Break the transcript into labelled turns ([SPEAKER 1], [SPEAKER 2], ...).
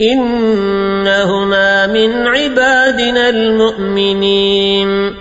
[SPEAKER 1] إنهما من عبادنا المؤمنين.